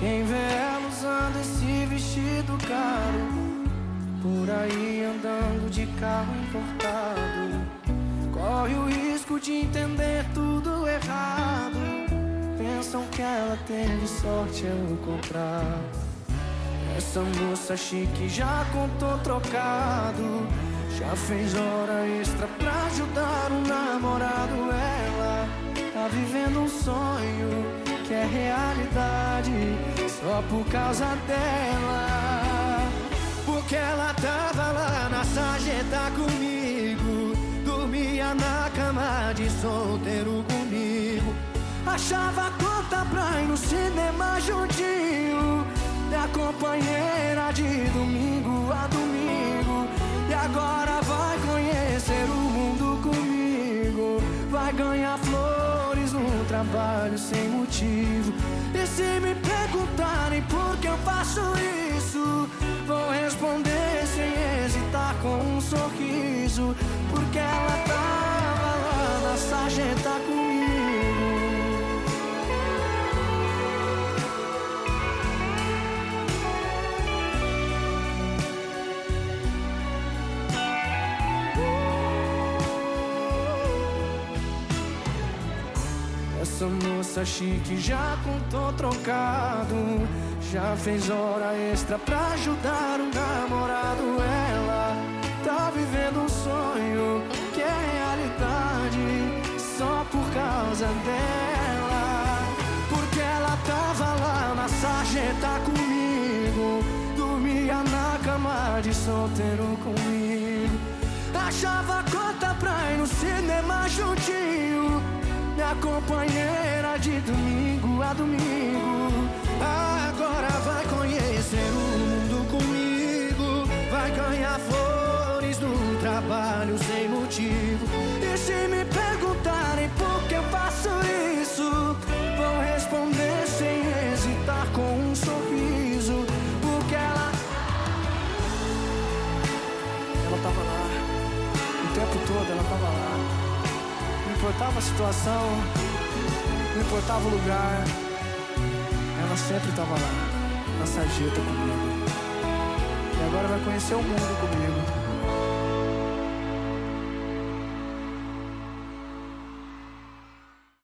Quem vê ela usando esse vestido caro Por aí andando de carro importado. Corre o risco de entender tudo errado. Pensam que ela teve sorte ao comprar. Essa moça chique já contou trocado. Já fez hora extra pra ajudar um namorado. Ela tá vivendo um sonho que é realidade só por causa dela. Porque ela tava lá na sarjeta comigo, dormia na cama de solteiro comigo. Achava conta pra trabalho sem motivo. E se me perguntarem por que eu faço isso, vou responder sem hesitar com um sorriso. Porque ela tava Essa moça chique já contou trocado. Já fez hora extra pra ajudar um namorado. Ela tá vivendo um sonho que é realidade Só por causa dela. Porque ela tava lá na sarjeta comigo Dormia na cama de solteiro comigo. Achava conta pra ir no cinema juntinho minha companheira de domingo a domingo. Agora vai conhecer o mundo comigo. Vai ganhar flores no trabalho sem motivo. E se me perguntarem por que eu faço isso, vou responder sem hesitar com um sorriso. Porque ela. Ela tava lá. O tempo todo ela tava lá. Não importava a situação, não importava o lugar, ela sempre estava lá, na sarjeta comigo. E agora vai conhecer o mundo comigo.